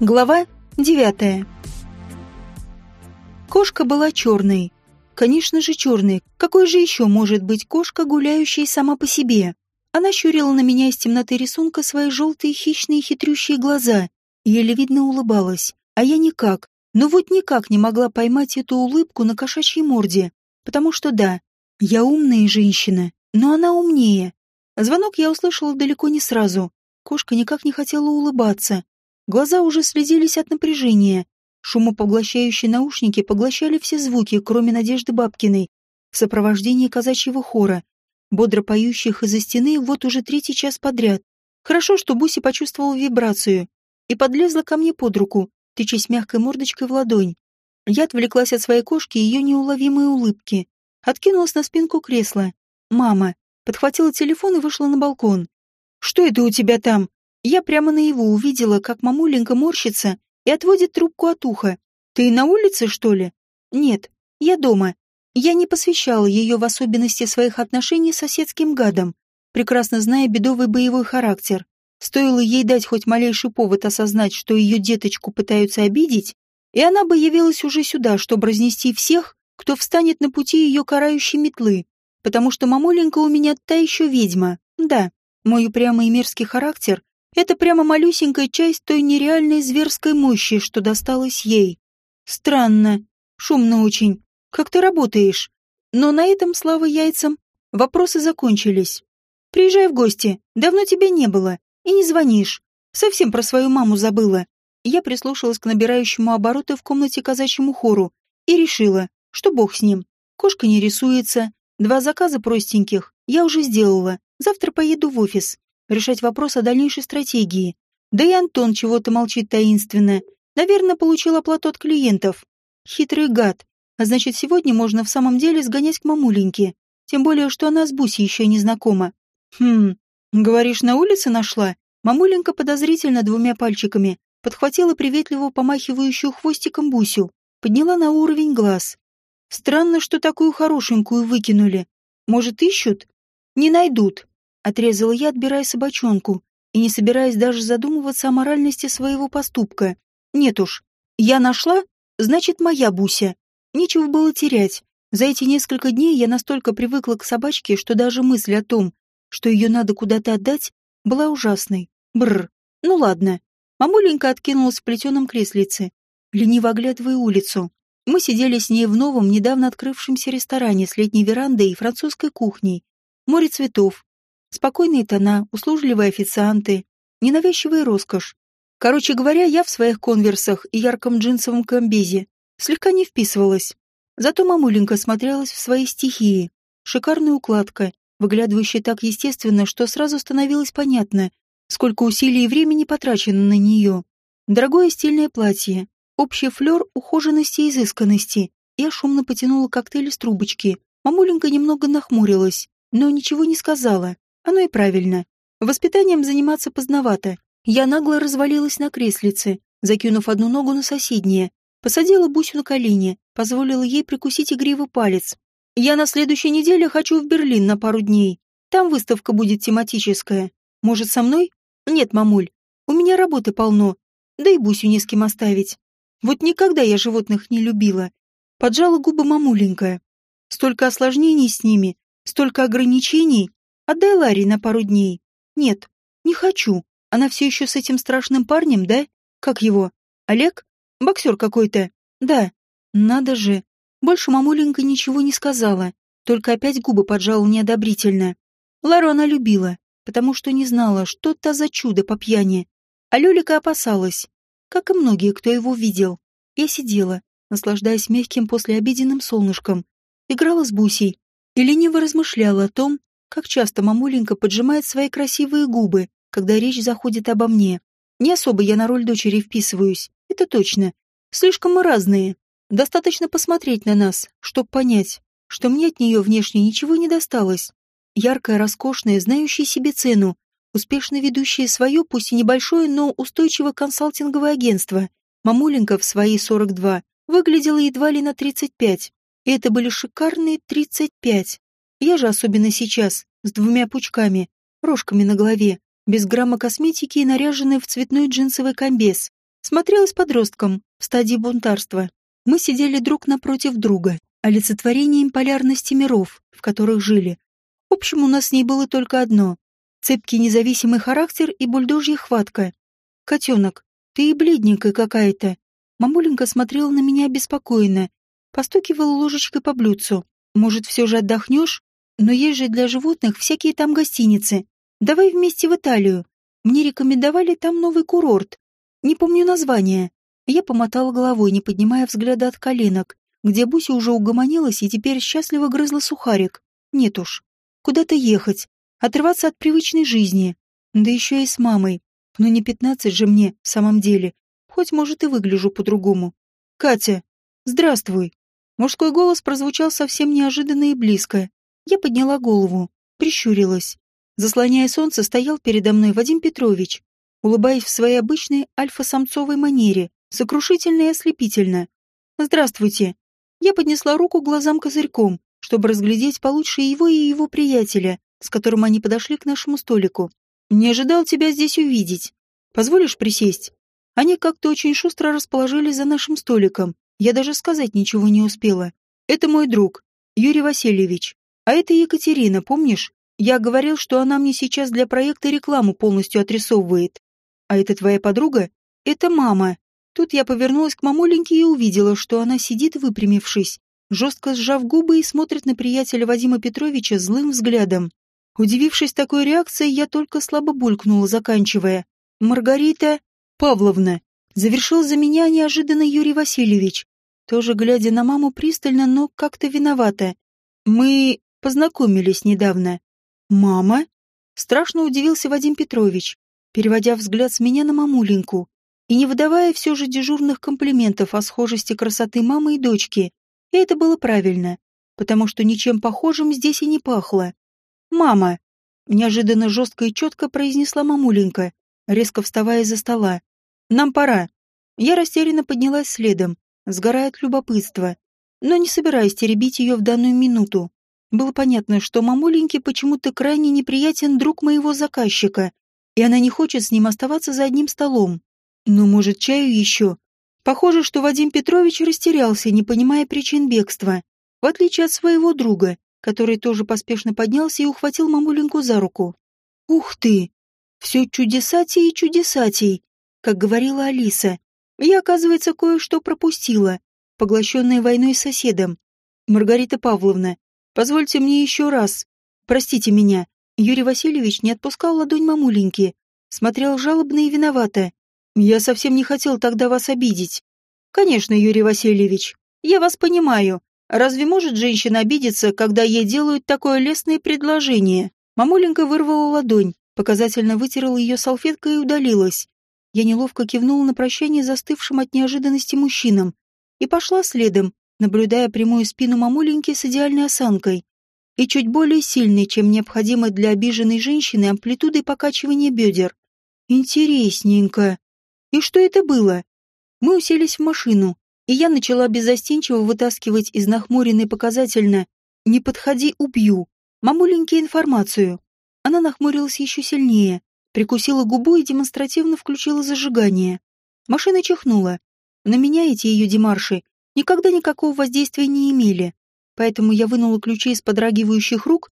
Глава девятая. Кошка была черной. Конечно же, черной. Какой же еще может быть кошка, гуляющая сама по себе? Она щурила на меня из темноты рисунка свои желтые хищные хитрющие глаза, еле видно улыбалась, а я никак, ну вот никак не могла поймать эту улыбку на кошачьей морде, потому что да, я умная женщина, но она умнее. Звонок я услышала далеко не сразу. Кошка никак не хотела улыбаться, Глаза уже слезились от напряжения. Шумопоглощающие наушники поглощали все звуки, кроме Надежды Бабкиной, в сопровождении казачьего хора, бодро поющих из-за стены вот уже третий час подряд. Хорошо, что Буси почувствовала вибрацию и подлезла ко мне под руку, тычась мягкой мордочкой в ладонь. Я отвлеклась от своей кошки и ее неуловимой улыбки. Откинулась на спинку кресла. «Мама!» Подхватила телефон и вышла на балкон. «Что это у тебя там?» Я прямо на его увидела, как мамуленька морщится и отводит трубку от уха. «Ты на улице, что ли?» «Нет, я дома. Я не посвящала ее в особенности своих отношений с соседским гадом, прекрасно зная бедовый боевой характер. Стоило ей дать хоть малейший повод осознать, что ее деточку пытаются обидеть, и она бы явилась уже сюда, чтобы разнести всех, кто встанет на пути ее карающей метлы, потому что мамуленька у меня та еще ведьма. Да, мой упрямый и мерзкий характер это прямо малюсенькая часть той нереальной зверской мощи, что досталось ей. Странно, шумно очень. Как ты работаешь? Но на этом, слава яйцам, вопросы закончились. Приезжай в гости, давно тебя не было. И не звонишь. Совсем про свою маму забыла. Я прислушалась к набирающему обороты в комнате казачьему хору и решила, что бог с ним. Кошка не рисуется. Два заказа простеньких я уже сделала. Завтра поеду в офис решать вопрос о дальнейшей стратегии. Да и Антон чего-то молчит таинственно. Наверное, получил оплату от клиентов. Хитрый гад. А значит, сегодня можно в самом деле сгонять к мамуленьке. Тем более, что она с Бусей еще не знакома. Хм, говоришь, на улице нашла? Мамуленька подозрительно двумя пальчиками подхватила приветливо помахивающую хвостиком Бусю, подняла на уровень глаз. Странно, что такую хорошенькую выкинули. Может, ищут? Не найдут. Отрезала я, отбирая собачонку, и не собираясь даже задумываться о моральности своего поступка. Нет уж, я нашла, значит, моя Буся. Нечего было терять. За эти несколько дней я настолько привыкла к собачке, что даже мысль о том, что ее надо куда-то отдать, была ужасной. Бррр. Ну ладно. Мамуленька откинулась в плетеном креслице, лениво оглядывая улицу. Мы сидели с ней в новом, недавно открывшемся ресторане с летней верандой и французской кухней. Море цветов, Спокойные тона, услужливые официанты, ненавязчивая роскошь. Короче говоря, я в своих конверсах и ярком джинсовом комбезе слегка не вписывалась. Зато мамуленька смотрелась в своей стихии. Шикарная укладка, выглядывающая так естественно, что сразу становилось понятно, сколько усилий и времени потрачено на нее. Дорогое стильное платье, общий флер ухоженности и изысканности. Я шумно потянула коктейль из трубочки. Мамуленька немного нахмурилась, но ничего не сказала. Оно и правильно. Воспитанием заниматься поздновато. Я нагло развалилась на креслице, закинув одну ногу на соседнее, посадила Бусю на колени, позволила ей прикусить игривый палец. Я на следующей неделе хочу в Берлин на пару дней. Там выставка будет тематическая. Может, со мной? Нет, мамуль. У меня работы полно. Да и Бусю не с кем оставить. Вот никогда я животных не любила. Поджала губы мамуленькая. Столько осложнений с ними, столько ограничений. Отдай Ларри на пару дней. Нет, не хочу. Она все еще с этим страшным парнем, да? Как его? Олег? Боксер какой-то. Да. Надо же. Больше мамуленька ничего не сказала, только опять губы поджала неодобрительно. Лару она любила, потому что не знала, что то за чудо по пьяни. А Лёлика опасалась, как и многие, кто его видел. Я сидела, наслаждаясь мягким послеобеденным солнышком, играла с Бусей и лениво размышляла о том, как часто мамуленька поджимает свои красивые губы, когда речь заходит обо мне. Не особо я на роль дочери вписываюсь, это точно. Слишком мы разные. Достаточно посмотреть на нас, чтобы понять, что мне от нее внешне ничего не досталось. Яркая, роскошная, знающая себе цену, успешно ведущая свое, пусть и небольшое, но устойчивое консалтинговое агентство. Мамуленька в свои 42 выглядела едва ли на 35. И это были шикарные 35. Я же особенно сейчас, с двумя пучками, рожками на голове, без грамма косметики и наряженная в цветной джинсовый комбез, Смотрелась подростком в стадии бунтарства. Мы сидели друг напротив друга, олицетворением полярности миров, в которых жили. В общем, у нас с ней было только одно — цепкий независимый характер и бульдожья хватка. «Котенок, ты и бледненькая какая-то». Мамуленька смотрела на меня обеспокоенно, постукивала ложечкой по блюдцу. «Может, все же отдохнешь? Но есть же для животных всякие там гостиницы. Давай вместе в Италию. Мне рекомендовали там новый курорт. Не помню название». Я помотала головой, не поднимая взгляда от коленок, где Буся уже угомонилась и теперь счастливо грызла сухарик. Нет уж. Куда-то ехать, отрываться от привычной жизни. Да еще и с мамой. Но не пятнадцать же мне, в самом деле. Хоть, может, и выгляжу по-другому. «Катя, здравствуй!» Мужской голос прозвучал совсем неожиданно и близко. Я подняла голову, прищурилась. Заслоняя солнце, стоял передо мной Вадим Петрович, улыбаясь в своей обычной альфа-самцовой манере, сокрушительно и ослепительно. «Здравствуйте!» Я поднесла руку глазам козырьком, чтобы разглядеть получше его и его приятеля, с которым они подошли к нашему столику. Не ожидал тебя здесь увидеть. Позволишь присесть? Они как-то очень шустро расположились за нашим столиком. Я даже сказать ничего не успела. Это мой друг, Юрий Васильевич. А это Екатерина, помнишь? Я говорил, что она мне сейчас для проекта рекламу полностью отрисовывает. А это твоя подруга? Это мама. Тут я повернулась к мамуленьке и увидела, что она сидит выпрямившись, жестко сжав губы и смотрит на приятеля Вадима Петровича злым взглядом. Удивившись такой реакции, я только слабо булькнула, заканчивая. «Маргарита Павловна!» Завершил за меня неожиданно Юрий Васильевич, тоже глядя на маму пристально, но как-то виновата. «Мы познакомились недавно». «Мама?» Страшно удивился Вадим Петрович, переводя взгляд с меня на мамуленьку и не выдавая все же дежурных комплиментов о схожести красоты мамы и дочки. И это было правильно, потому что ничем похожим здесь и не пахло. «Мама!» — неожиданно жестко и четко произнесла мамуленька, резко вставая из-за стола. «Нам пора». Я растерянно поднялась следом, сгорая от любопытства, но не собираясь теребить ее в данную минуту. Было понятно, что мамуленьке почему-то крайне неприятен друг моего заказчика, и она не хочет с ним оставаться за одним столом. Ну, может, чаю еще? Похоже, что Вадим Петрович растерялся, не понимая причин бегства, в отличие от своего друга, который тоже поспешно поднялся и ухватил мамуленьку за руку. «Ух ты! Все чудесатей и чудесатей!» как говорила Алиса. Я, оказывается, кое-что пропустила, поглощенная войной с соседом. Маргарита Павловна, позвольте мне еще раз. Простите меня. Юрий Васильевич не отпускал ладонь мамуленьки, смотрел жалобно и виновато. Я совсем не хотел тогда вас обидеть. Конечно, Юрий Васильевич, я вас понимаю. Разве может женщина обидеться, когда ей делают такое лестное предложение? Мамуленька вырвала ладонь, показательно вытерла ее салфеткой и удалилась. Я неловко кивнула на прощание застывшим от неожиданности мужчинам и пошла следом, наблюдая прямую спину мамуленьки с идеальной осанкой и чуть более сильной, чем необходимо для обиженной женщины амплитудой покачивания бедер. Интересненько. И что это было? Мы уселись в машину, и я начала беззастенчиво вытаскивать из нахмуренной показательно «Не подходи, убью» мамуленьке информацию. Она нахмурилась еще сильнее, прикусила губу и демонстративно включила зажигание. Машина чихнула. На меня эти ее демарши никогда никакого воздействия не имели, поэтому я вынула ключи из подрагивающих рук,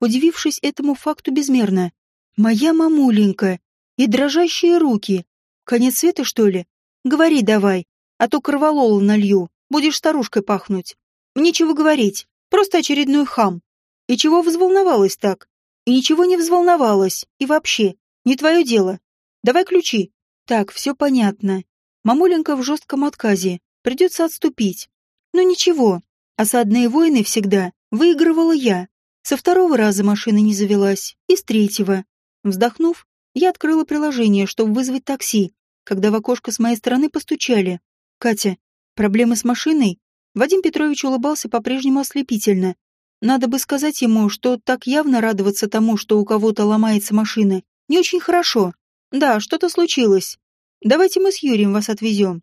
удивившись этому факту безмерно. Моя мамуленька и дрожащие руки. Конец света, что ли? Говори давай, а то корвалола налью, будешь старушкой пахнуть. Нечего говорить, просто очередной хам. И чего взволновалась так? И ничего не взволновалась. И вообще, не твое дело. Давай ключи. Так, все понятно. Мамуленька в жестком отказе. Придется отступить. Но ничего. Осадные войны всегда выигрывала я. Со второго раза машина не завелась. И с третьего. Вздохнув, я открыла приложение, чтобы вызвать такси, когда в окошко с моей стороны постучали. «Катя, проблемы с машиной?» Вадим Петрович улыбался по-прежнему ослепительно. Надо бы сказать ему, что так явно радоваться тому, что у кого-то ломается машина, не очень хорошо. Да, что-то случилось. Давайте мы с Юрием вас отвезем.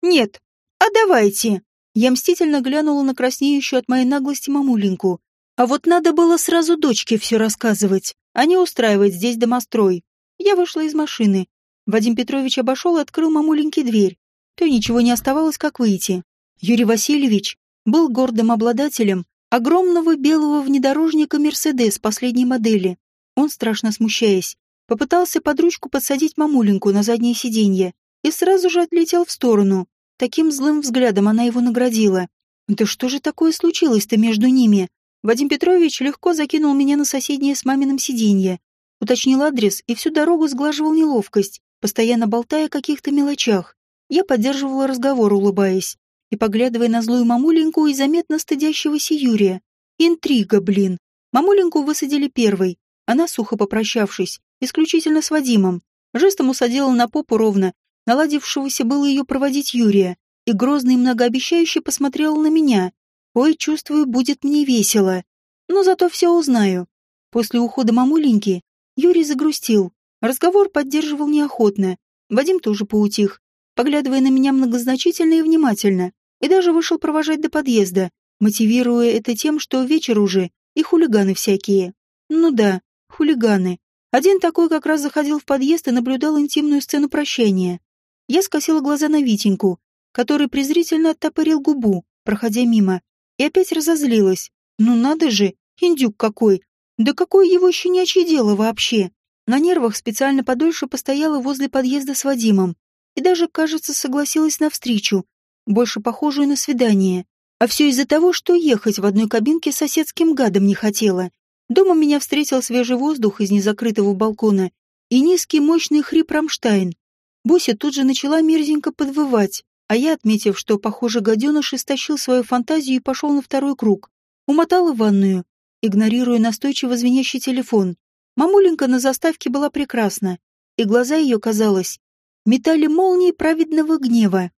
Нет. А давайте. Я мстительно глянула на краснеющую от моей наглости мамуленьку. А вот надо было сразу дочке все рассказывать, а не устраивать здесь домострой. Я вышла из машины, Вадим Петрович обошел и открыл мамуленьке дверь. То ничего не оставалось, как выйти. Юрий Васильевич был гордым обладателем огромного белого внедорожника «Мерседес» последней модели. Он, страшно смущаясь, попытался под ручку подсадить мамуленьку на заднее сиденье и сразу же отлетел в сторону. Таким злым взглядом она его наградила. Да что же такое случилось-то между ними? Вадим Петрович легко закинул меня на соседнее с маминым сиденье, уточнил адрес и всю дорогу сглаживал неловкость, постоянно болтая о каких-то мелочах. Я поддерживала разговор, улыбаясь, и поглядывая на злую мамуленьку и заметно стыдящегося Юрия. Интрига, блин. Мамуленьку высадили первой. Она, сухо попрощавшись, исключительно с Вадимом, жестом усадила на попу ровно, наладившегося было ее проводить Юрия, и грозно и многообещающе посмотрела на меня. Ой, чувствую, будет мне весело. Но зато все узнаю. После ухода мамуленьки Юрий загрустил. Разговор поддерживал неохотно. Вадим тоже поутих, поглядывая на меня многозначительно и внимательно, и даже вышел провожать до подъезда, мотивируя это тем, что вечер уже и хулиганы всякие. Ну да, хулиганы. Один такой как раз заходил в подъезд и наблюдал интимную сцену прощания. Я скосила глаза на Витеньку, который презрительно оттопырил губу, проходя мимо, и опять разозлилась. Ну надо же, индюк какой! Да какое его щенячье дело вообще? На нервах специально подольше постояла возле подъезда с Вадимом, и даже, кажется, согласилась на встречу, больше похожую на свидание. А все из-за того, что ехать в одной кабинке с соседским гадом не хотела. Дома меня встретил свежий воздух из незакрытого балкона и низкий мощный хрип Рамштайн. Буся тут же начала мерзенько подвывать, а я, отметив, что, похоже, гаденыш истощил свою фантазию и пошел на второй круг, умотала ванную, игнорируя настойчиво звенящий телефон. Мамуленька на заставке была прекрасна, и глаза ее, казалось, метали молнии праведного гнева.